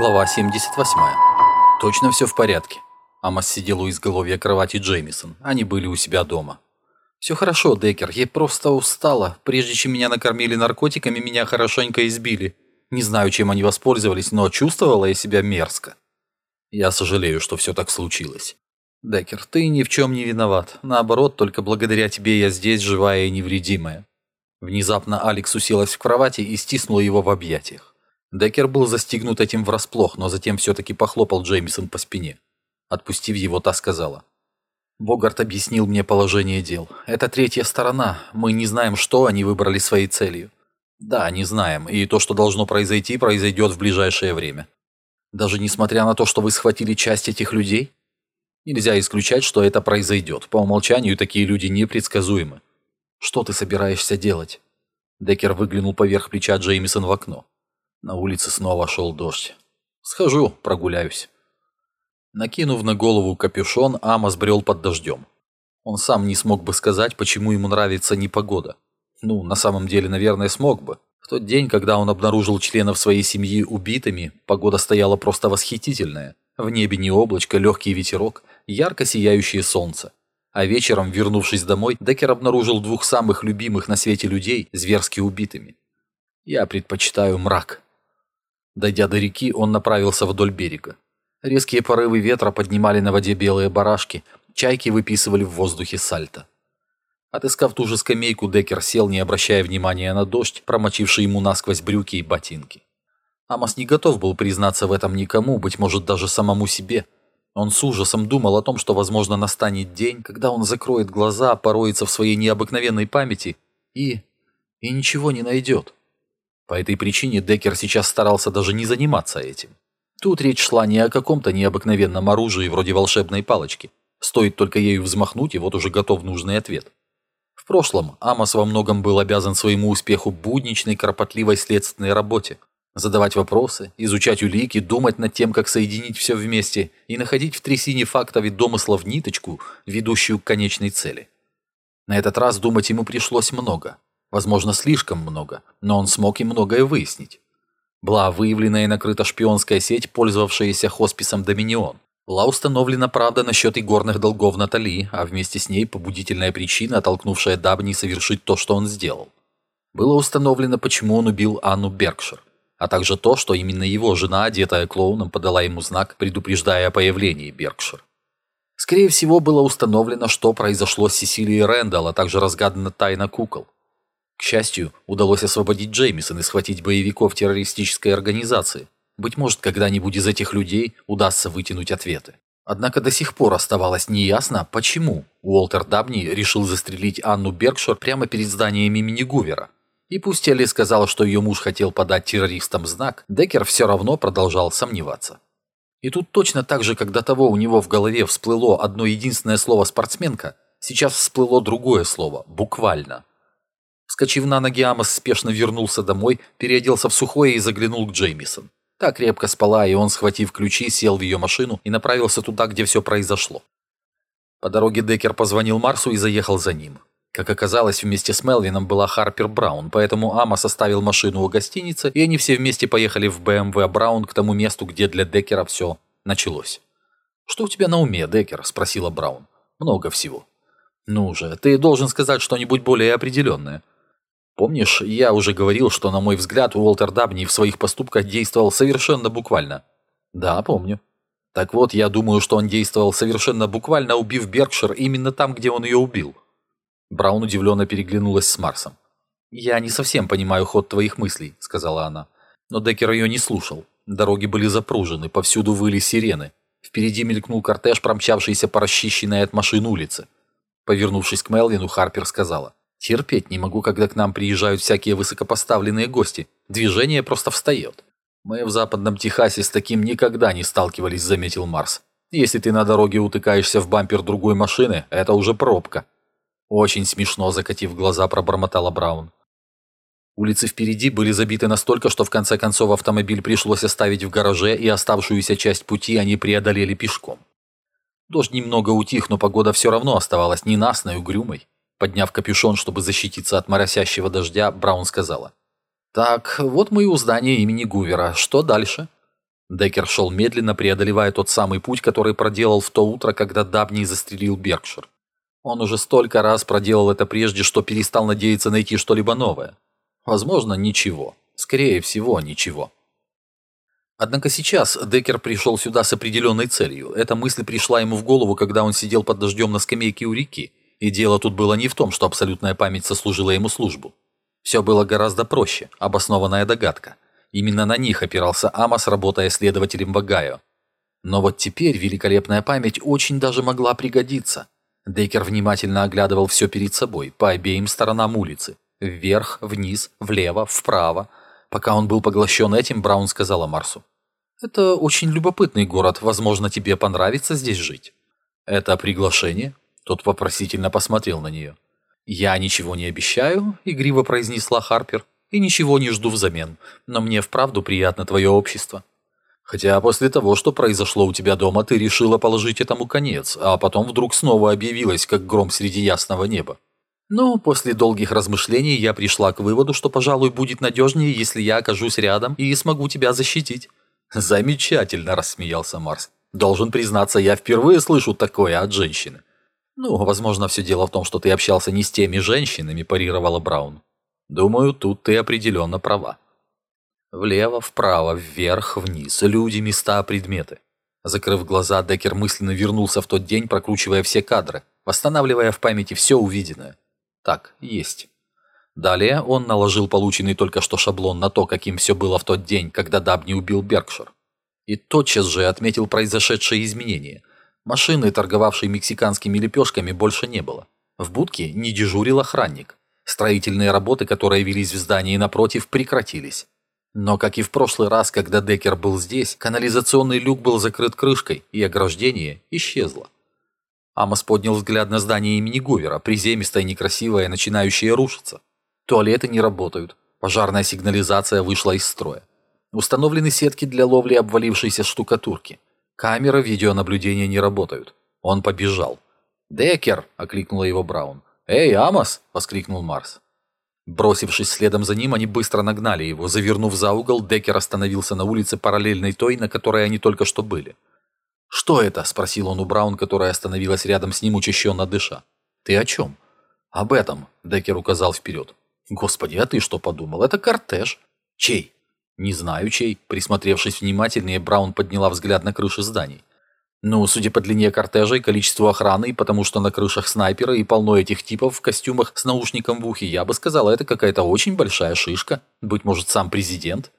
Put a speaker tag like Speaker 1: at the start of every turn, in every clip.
Speaker 1: Глава 78. Точно все в порядке. Амос сидел у изголовья кровати Джеймисон. Они были у себя дома. «Все хорошо, Деккер, я просто устала. Прежде чем меня накормили наркотиками, меня хорошенько избили. Не знаю, чем они воспользовались, но чувствовала я себя мерзко. Я сожалею, что все так случилось. Деккер, ты ни в чем не виноват. Наоборот, только благодаря тебе я здесь живая и невредимая. Внезапно Алекс уселась в кровати и стиснула его в объятиях. Деккер был застигнут этим врасплох, но затем все-таки похлопал Джеймисон по спине. Отпустив его, та сказала. «Богарт объяснил мне положение дел. Это третья сторона. Мы не знаем, что они выбрали своей целью. Да, не знаем, и то, что должно произойти, произойдет в ближайшее время. Даже несмотря на то, что вы схватили часть этих людей? Нельзя исключать, что это произойдет. По умолчанию такие люди непредсказуемы. Что ты собираешься делать? Деккер выглянул поверх плеча Джеймисон в окно. На улице снова шел дождь. Схожу, прогуляюсь. Накинув на голову капюшон, Амос брел под дождем. Он сам не смог бы сказать, почему ему нравится непогода. Ну, на самом деле, наверное, смог бы тот день, когда он обнаружил членов своей семьи убитыми, погода стояла просто восхитительная. В небе не облачко, легкий ветерок, ярко сияющее солнце. А вечером, вернувшись домой, Деккер обнаружил двух самых любимых на свете людей зверски убитыми. Я предпочитаю мрак. Дойдя до реки, он направился вдоль берега. Резкие порывы ветра поднимали на воде белые барашки, чайки выписывали в воздухе сальто. Отыскав ту же скамейку, Деккер сел, не обращая внимания на дождь, промочивший ему насквозь брюки и ботинки. Амос не готов был признаться в этом никому, быть может, даже самому себе. Он с ужасом думал о том, что, возможно, настанет день, когда он закроет глаза, пороется в своей необыкновенной памяти и... и ничего не найдет. По этой причине Деккер сейчас старался даже не заниматься этим. Тут речь шла не о каком-то необыкновенном оружии вроде волшебной палочки. Стоит только ею взмахнуть, и вот уже готов нужный ответ. В прошлом Амос во многом был обязан своему успеху будничной, кропотливой следственной работе. Задавать вопросы, изучать улики, думать над тем, как соединить все вместе и находить в трясине фактов и домыслов ниточку, ведущую к конечной цели. На этот раз думать ему пришлось много. Возможно, слишком много, но он смог и многое выяснить. Была выявлена и накрыта шпионская сеть, пользовавшаяся хосписом «Доминион». Была установлена правда насчет игорных долгов Натали, а вместе с ней побудительная причина, толкнувшая Дабни совершить то, что он сделал. Было установлено, почему он убил Анну Беркшир, а также то, что именно его жена, одетая клоуном, подала ему знак, предупреждая о появлении Беркшир. Скорее всего, было установлено, что произошло с Сесилией Рэндалл, а также разгадана тайна кукол. К счастью, удалось освободить Джеймисон и схватить боевиков террористической организации – быть может, когда-нибудь из этих людей удастся вытянуть ответы. Однако до сих пор оставалось неясно, почему Уолтер Дабни решил застрелить Анну Беркшир прямо перед зданием имени Гувера. И пусть Элли сказала, что ее муж хотел подать террористам знак, Деккер все равно продолжал сомневаться. И тут точно так же, как до того у него в голове всплыло одно единственное слово «спортсменка», сейчас всплыло другое слово «буквально». Вскочив на ноги, Амос спешно вернулся домой, переоделся в сухое и заглянул к Джеймисон. Та крепко спала, и он, схватив ключи, сел в ее машину и направился туда, где все произошло. По дороге Деккер позвонил Марсу и заехал за ним. Как оказалось, вместе с Мелвином была Харпер Браун, поэтому Ама составил машину у гостиницы, и они все вместе поехали в БМВ Браун к тому месту, где для Деккера все началось. «Что у тебя на уме, Деккер?» – спросила Браун. «Много всего». «Ну же, ты должен сказать что-нибудь более определенное». Помнишь, я уже говорил, что, на мой взгляд, Уолтер Дабни в своих поступках действовал совершенно буквально? Да, помню. Так вот, я думаю, что он действовал совершенно буквально, убив Беркшир именно там, где он ее убил. Браун удивленно переглянулась с Марсом. «Я не совсем понимаю ход твоих мыслей», — сказала она. Но Деккер ее не слушал. Дороги были запружены, повсюду выли сирены. Впереди мелькнул кортеж, промчавшийся по расчищенной от машин улице. Повернувшись к Мелвину, Харпер сказала. Терпеть не могу, когда к нам приезжают всякие высокопоставленные гости. Движение просто встает. Мы в западном Техасе с таким никогда не сталкивались, заметил Марс. Если ты на дороге утыкаешься в бампер другой машины, это уже пробка. Очень смешно, закатив глаза, пробормотала Браун. Улицы впереди были забиты настолько, что в конце концов автомобиль пришлось оставить в гараже, и оставшуюся часть пути они преодолели пешком. Дождь немного утих, но погода все равно оставалась ненастной, угрюмой. Подняв капюшон, чтобы защититься от моросящего дождя, Браун сказала. «Так, вот мы и у здания имени Гувера. Что дальше?» Деккер шел медленно, преодолевая тот самый путь, который проделал в то утро, когда Дабни застрелил Беркшир. Он уже столько раз проделал это прежде, что перестал надеяться найти что-либо новое. Возможно, ничего. Скорее всего, ничего. Однако сейчас Деккер пришел сюда с определенной целью. Эта мысль пришла ему в голову, когда он сидел под дождем на скамейке у реки. И дело тут было не в том, что абсолютная память сослужила ему службу. Все было гораздо проще, обоснованная догадка. Именно на них опирался Амос, работая следователем в Огайо. Но вот теперь великолепная память очень даже могла пригодиться. Деккер внимательно оглядывал все перед собой, по обеим сторонам улицы. Вверх, вниз, влево, вправо. Пока он был поглощен этим, Браун сказала Марсу. «Это очень любопытный город, возможно, тебе понравится здесь жить». «Это приглашение?» Тот вопросительно посмотрел на нее. «Я ничего не обещаю», — игриво произнесла Харпер, «и ничего не жду взамен, но мне вправду приятно твое общество». Хотя после того, что произошло у тебя дома, ты решила положить этому конец, а потом вдруг снова объявилась, как гром среди ясного неба. Но после долгих размышлений я пришла к выводу, что, пожалуй, будет надежнее, если я окажусь рядом и смогу тебя защитить. Замечательно, рассмеялся Марс. Должен признаться, я впервые слышу такое от женщины. Ну, возможно, все дело в том, что ты общался не с теми женщинами, парировала Браун. Думаю, тут ты определенно права. Влево, вправо, вверх, вниз. Люди, места, предметы. Закрыв глаза, Деккер мысленно вернулся в тот день, прокручивая все кадры, восстанавливая в памяти все увиденное. Так, есть. Далее он наложил полученный только что шаблон на то, каким все было в тот день, когда Дабни убил Беркшир. И тотчас же отметил произошедшие изменения. Машины, торговавшей мексиканскими лепешками, больше не было. В будке не дежурил охранник. Строительные работы, которые велись в здании напротив, прекратились. Но, как и в прошлый раз, когда Деккер был здесь, канализационный люк был закрыт крышкой, и ограждение исчезло. Амос поднял взгляд на здание имени Гувера, приземистое, некрасивое, начинающее рушиться. Туалеты не работают, пожарная сигнализация вышла из строя. Установлены сетки для ловли обвалившейся штукатурки. Камеры видеонаблюдения не работают. Он побежал. «Деккер!» – окликнула его Браун. «Эй, Амос!» – воскликнул Марс. Бросившись следом за ним, они быстро нагнали его. Завернув за угол, Деккер остановился на улице, параллельной той, на которой они только что были. «Что это?» – спросил он у Браун, которая остановилась рядом с ним, учащенно дыша. «Ты о чем?» «Об этом», – Деккер указал вперед. «Господи, а ты что подумал? Это кортеж». «Чей?» «Не знаю, чей». Присмотревшись внимательнее, Браун подняла взгляд на крыши зданий. Ну, судя по длине кортежа и количеству охраны, и потому что на крышах снайперы и полно этих типов в костюмах с наушником в ухе, я бы сказала, это какая-то очень большая шишка. Быть может, сам президент.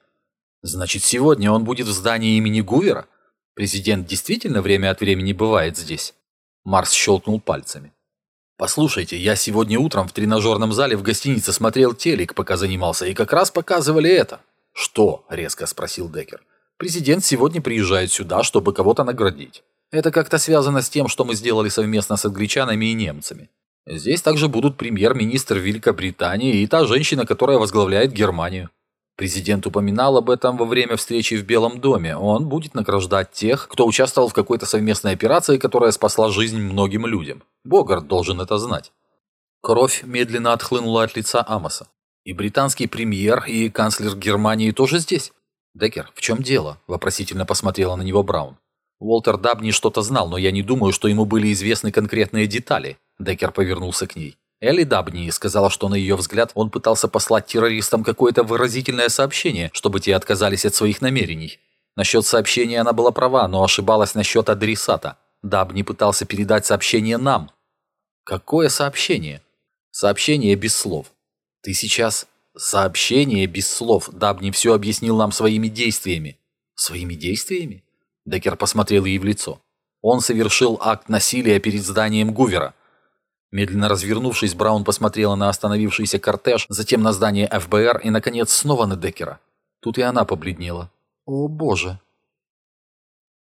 Speaker 1: Значит, сегодня он будет в здании имени Гувера? Президент действительно время от времени бывает здесь? Марс щелкнул пальцами. «Послушайте, я сегодня утром в тренажерном зале в гостинице смотрел телек, пока занимался, и как раз показывали это». «Что?» – резко спросил Деккер. «Президент сегодня приезжает сюда, чтобы кого-то наградить. Это как-то связано с тем, что мы сделали совместно с англичанами и немцами. Здесь также будут премьер-министр Великобритании и та женщина, которая возглавляет Германию. Президент упоминал об этом во время встречи в Белом доме. Он будет награждать тех, кто участвовал в какой-то совместной операции, которая спасла жизнь многим людям. Богарт должен это знать. Кровь медленно отхлынула от лица Амоса. И британский премьер, и канцлер Германии тоже здесь? Деккер, в чем дело? Вопросительно посмотрела на него Браун. Уолтер Дабни что-то знал, но я не думаю, что ему были известны конкретные детали. Деккер повернулся к ней. Элли Дабни сказала, что на ее взгляд он пытался послать террористам какое-то выразительное сообщение, чтобы те отказались от своих намерений. Насчет сообщения она была права, но ошибалась насчет адресата. Дабни пытался передать сообщение нам. Какое сообщение? Сообщение без слов. Ты сейчас... Сообщение без слов. Дабни все объяснил нам своими действиями. Своими действиями? Деккер посмотрел ей в лицо. Он совершил акт насилия перед зданием Гувера. Медленно развернувшись, Браун посмотрела на остановившийся кортеж, затем на здание ФБР и, наконец, снова на Деккера. Тут и она побледнела. «О, боже!»